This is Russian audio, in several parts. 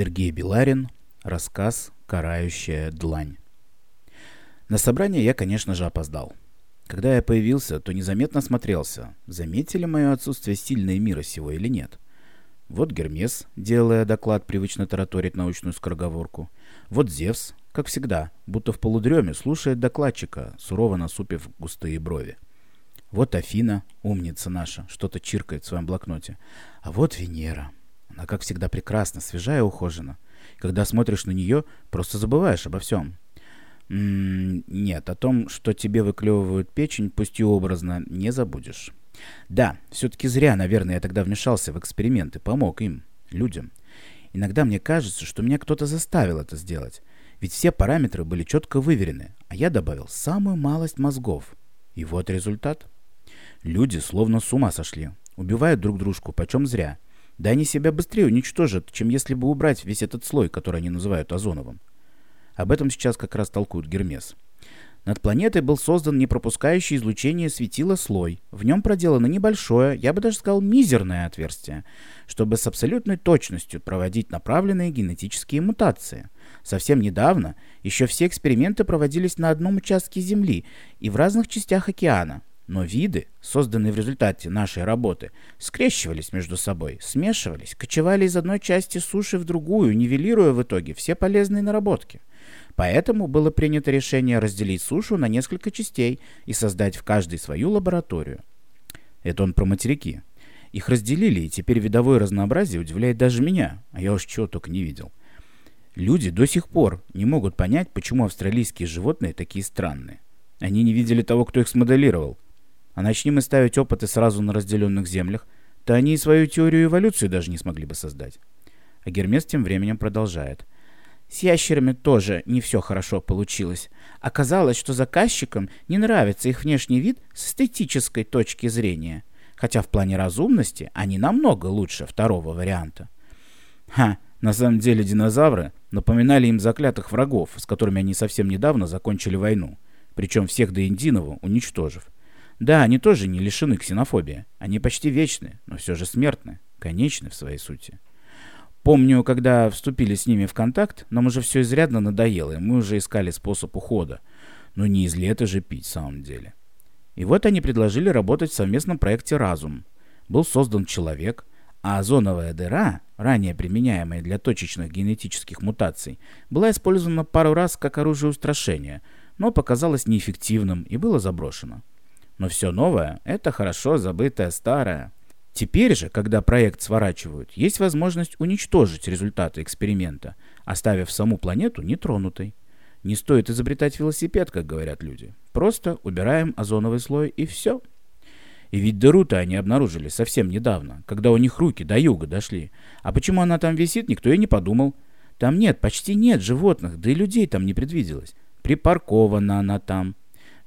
Сергей Беларин. Рассказ «Карающая длань». На собрание я, конечно же, опоздал. Когда я появился, то незаметно смотрелся, заметили мое отсутствие сильное мира сего или нет. Вот Гермес, делая доклад, привычно тараторит научную скороговорку. Вот Зевс, как всегда, будто в полудреме, слушает докладчика, сурово насупив густые брови. Вот Афина, умница наша, что-то чиркает в своем блокноте. А вот Венера. Она, как всегда, прекрасна, свежая и ухожена. Когда смотришь на нее, просто забываешь обо всем. М -м нет, о том, что тебе выклевывают печень, пусть и образно, не забудешь. Да, все-таки зря, наверное, я тогда вмешался в эксперименты, помог им, людям. Иногда мне кажется, что меня кто-то заставил это сделать. Ведь все параметры были четко выверены, а я добавил самую малость мозгов. И вот результат. Люди словно с ума сошли. Убивают друг дружку, почем зря. Да они себя быстрее уничтожат, чем если бы убрать весь этот слой, который они называют озоновым. Об этом сейчас как раз толкует Гермес. Над планетой был создан непропускающий излучение светила слой. В нем проделано небольшое, я бы даже сказал мизерное отверстие, чтобы с абсолютной точностью проводить направленные генетические мутации. Совсем недавно еще все эксперименты проводились на одном участке Земли и в разных частях океана. Но виды, созданные в результате нашей работы, скрещивались между собой, смешивались, кочевали из одной части суши в другую, нивелируя в итоге все полезные наработки. Поэтому было принято решение разделить сушу на несколько частей и создать в каждой свою лабораторию. Это он про материки. Их разделили, и теперь видовое разнообразие удивляет даже меня, а я уж чего только не видел. Люди до сих пор не могут понять, почему австралийские животные такие странные. Они не видели того, кто их смоделировал – а начнем мы ставить опыты сразу на разделенных землях, то они и свою теорию эволюции даже не смогли бы создать. А Гермес тем временем продолжает. С ящерами тоже не все хорошо получилось. Оказалось, что заказчикам не нравится их внешний вид с эстетической точки зрения, хотя в плане разумности они намного лучше второго варианта. Ха, на самом деле динозавры напоминали им заклятых врагов, с которыми они совсем недавно закончили войну, причем всех до единого уничтожив. Да, они тоже не лишены ксенофобии. Они почти вечны, но все же смертны, конечны в своей сути. Помню, когда вступили с ними в контакт, нам уже все изрядно надоело, и мы уже искали способ ухода. Но не из лета же пить, в самом деле. И вот они предложили работать в совместном проекте «Разум». Был создан человек, а озоновая дыра, ранее применяемая для точечных генетических мутаций, была использована пару раз как оружие устрашения, но показалась неэффективным и было заброшено. Но все новое — это хорошо забытое старое. Теперь же, когда проект сворачивают, есть возможность уничтожить результаты эксперимента, оставив саму планету нетронутой. Не стоит изобретать велосипед, как говорят люди. Просто убираем озоновый слой и все. И ведь дыру-то они обнаружили совсем недавно, когда у них руки до юга дошли. А почему она там висит, никто и не подумал. Там нет, почти нет животных, да и людей там не предвиделось. Припаркована она там.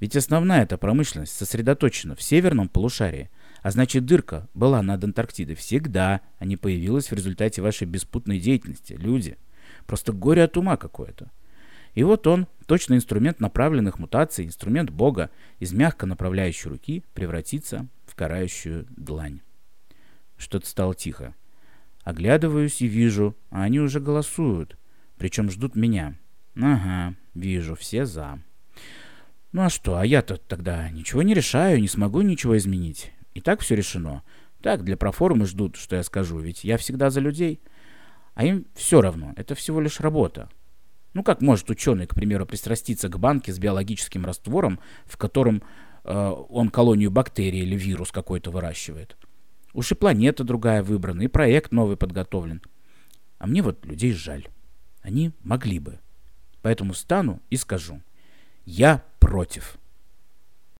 Ведь основная эта промышленность сосредоточена в северном полушарии, а значит дырка была над Антарктидой всегда, а не появилась в результате вашей беспутной деятельности, люди. Просто горе от ума какое-то. И вот он, точно инструмент направленных мутаций, инструмент Бога, из мягко направляющей руки превратится в карающую длань. Что-то стало тихо. Оглядываюсь и вижу, а они уже голосуют, причем ждут меня. Ага, вижу, все за. Ну а что, а я-то тогда ничего не решаю, не смогу ничего изменить. И так все решено. Так, для проформы ждут, что я скажу, ведь я всегда за людей. А им все равно, это всего лишь работа. Ну как может ученый, к примеру, пристраститься к банке с биологическим раствором, в котором э, он колонию бактерий или вирус какой-то выращивает? Уж и планета другая выбрана, и проект новый подготовлен. А мне вот людей жаль. Они могли бы. Поэтому встану и скажу. Я против.